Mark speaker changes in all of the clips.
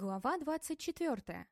Speaker 1: Глава 24.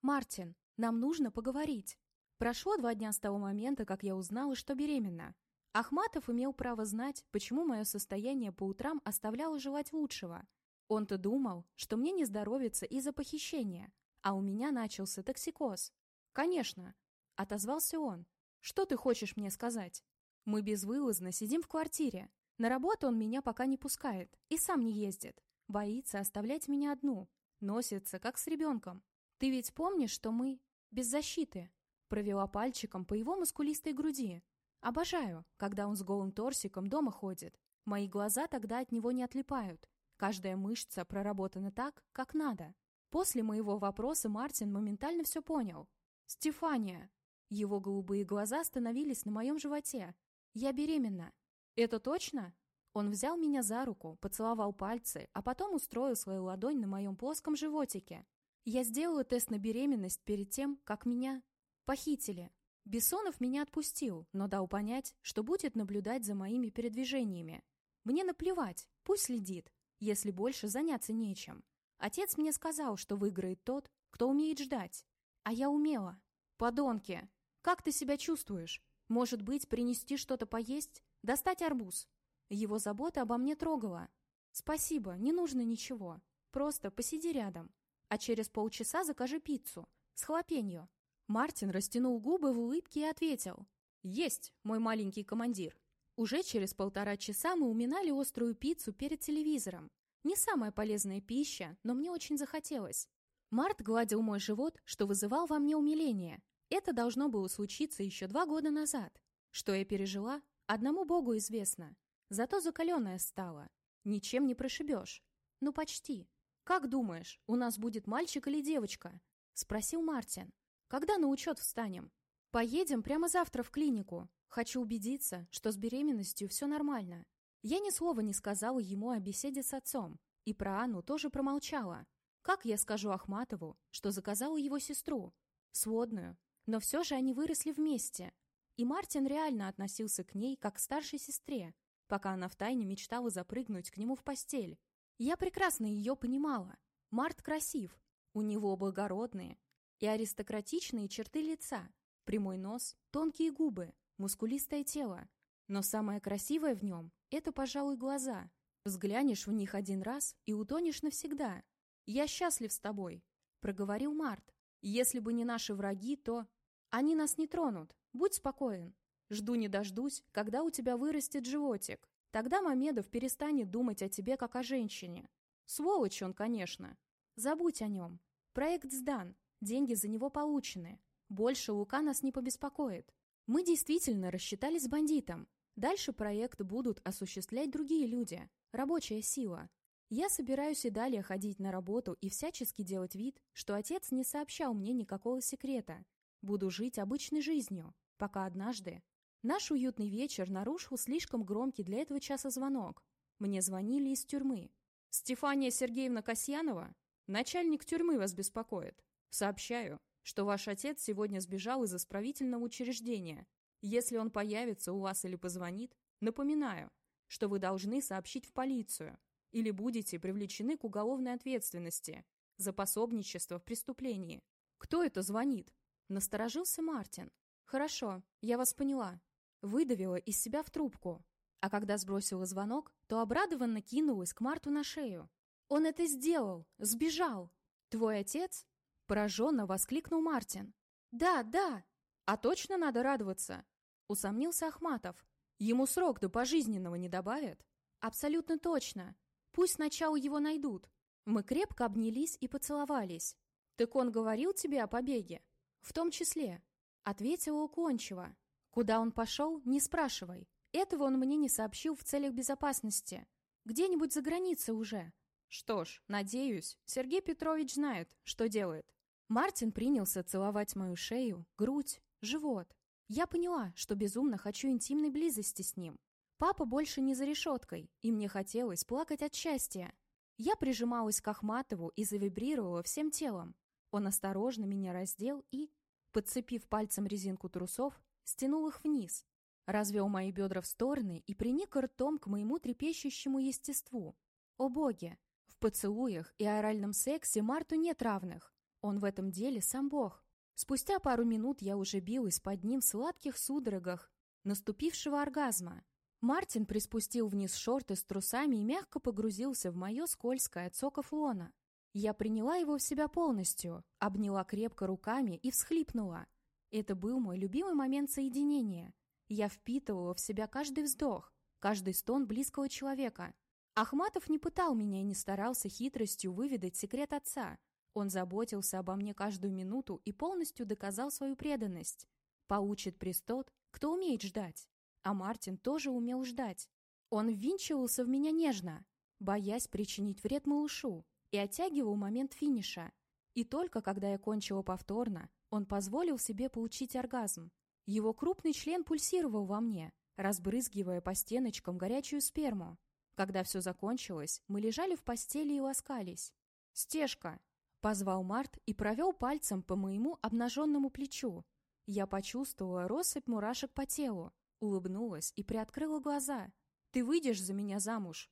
Speaker 1: Мартин, нам нужно поговорить. Прошло два дня с того момента, как я узнала, что беременна. Ахматов имел право знать, почему мое состояние по утрам оставляло желать лучшего. Он-то думал, что мне не здоровится из-за похищения, а у меня начался токсикоз. «Конечно», — отозвался он. «Что ты хочешь мне сказать?» Мы безвылазно сидим в квартире. На работу он меня пока не пускает и сам не ездит. Боится оставлять меня одну. Носится, как с ребенком. Ты ведь помнишь, что мы без защиты?» Провела пальчиком по его мускулистой груди. Обожаю, когда он с голым торсиком дома ходит. Мои глаза тогда от него не отлипают. Каждая мышца проработана так, как надо. После моего вопроса Мартин моментально все понял. «Стефания!» Его голубые глаза становились на моем животе. «Я беременна». «Это точно?» Он взял меня за руку, поцеловал пальцы, а потом устроил свою ладонь на моем плоском животике. Я сделала тест на беременность перед тем, как меня похитили. Бессонов меня отпустил, но дал понять, что будет наблюдать за моими передвижениями. Мне наплевать, пусть следит, если больше заняться нечем. Отец мне сказал, что выиграет тот, кто умеет ждать. А я умела. Подонки, как ты себя чувствуешь? Может быть, принести что-то поесть? Достать арбуз? Его забота обо мне трогала. «Спасибо, не нужно ничего. Просто посиди рядом. А через полчаса закажи пиццу. С хлопенью». Мартин растянул губы в улыбке и ответил. «Есть, мой маленький командир». Уже через полтора часа мы уминали острую пиццу перед телевизором. Не самая полезная пища, но мне очень захотелось. Март гладил мой живот, что вызывал во мне умиление. Это должно было случиться еще два года назад. Что я пережила, одному Богу известно. Зато закаленная стала. Ничем не прошибешь. Ну, почти. «Как думаешь, у нас будет мальчик или девочка?» — спросил Мартин. «Когда на учет встанем?» «Поедем прямо завтра в клинику. Хочу убедиться, что с беременностью все нормально». Я ни слова не сказала ему о беседе с отцом. И про Анну тоже промолчала. Как я скажу Ахматову, что заказала его сестру? Сводную. Но все же они выросли вместе. И Мартин реально относился к ней как к старшей сестре, пока она втайне мечтала запрыгнуть к нему в постель. Я прекрасно ее понимала. Март красив, у него благородные и аристократичные черты лица, прямой нос, тонкие губы, мускулистое тело. Но самое красивое в нем — это, пожалуй, глаза. Взглянешь в них один раз и утонешь навсегда. «Я счастлив с тобой», — проговорил Март. «Если бы не наши враги, то...» «Они нас не тронут. Будь спокоен. Жду не дождусь, когда у тебя вырастет животик. Тогда Мамедов перестанет думать о тебе как о женщине. Сволочь он, конечно. Забудь о нем. Проект сдан, деньги за него получены. Больше Лука нас не побеспокоит. Мы действительно рассчитались с бандитом. Дальше проект будут осуществлять другие люди, рабочая сила. Я собираюсь и далее ходить на работу и всячески делать вид, что отец не сообщал мне никакого секрета. Буду жить обычной жизнью, пока однажды Наш уютный вечер нарушил слишком громкий для этого часа звонок. Мне звонили из тюрьмы. «Стефания Сергеевна Касьянова? Начальник тюрьмы вас беспокоит. Сообщаю, что ваш отец сегодня сбежал из исправительного учреждения. Если он появится у вас или позвонит, напоминаю, что вы должны сообщить в полицию или будете привлечены к уголовной ответственности за пособничество в преступлении. Кто это звонит? Насторожился Мартин. Хорошо, я вас поняла. Выдавила из себя в трубку. А когда сбросила звонок, то обрадованно кинулась к Марту на шею. «Он это сделал! Сбежал!» «Твой отец?» Пораженно воскликнул Мартин. «Да, да!» «А точно надо радоваться?» Усомнился Ахматов. «Ему срок до пожизненного не добавят?» «Абсолютно точно. Пусть сначала его найдут». Мы крепко обнялись и поцеловались. «Так он говорил тебе о побеге?» «В том числе», — ответила Укончева. Куда он пошел, не спрашивай. Этого он мне не сообщил в целях безопасности. Где-нибудь за границей уже. Что ж, надеюсь, Сергей Петрович знает, что делает. Мартин принялся целовать мою шею, грудь, живот. Я поняла, что безумно хочу интимной близости с ним. Папа больше не за решеткой, и мне хотелось плакать от счастья. Я прижималась к Ахматову и завибрировала всем телом. Он осторожно меня раздел и, подцепив пальцем резинку трусов, стянул их вниз, развел мои бедра в стороны и приник ртом к моему трепещущему естеству. О боги! В поцелуях и оральном сексе Марту нет равных. Он в этом деле сам бог. Спустя пару минут я уже билась под ним в сладких судорогах наступившего оргазма. Мартин приспустил вниз шорты с трусами и мягко погрузился в мое скользкое от лона. Я приняла его в себя полностью, обняла крепко руками и всхлипнула. Это был мой любимый момент соединения. Я впитывала в себя каждый вздох, каждый стон близкого человека. Ахматов не пытал меня и не старался хитростью выведать секрет отца. Он заботился обо мне каждую минуту и полностью доказал свою преданность. Получит приз кто умеет ждать. А Мартин тоже умел ждать. Он ввинчивался в меня нежно, боясь причинить вред малышу, и оттягивал момент финиша. И только когда я кончила повторно, он позволил себе получить оргазм. Его крупный член пульсировал во мне, разбрызгивая по стеночкам горячую сперму. Когда все закончилось, мы лежали в постели и ласкались. «Стежка!» — позвал Март и провел пальцем по моему обнаженному плечу. Я почувствовала россыпь мурашек по телу, улыбнулась и приоткрыла глаза. «Ты выйдешь за меня замуж?»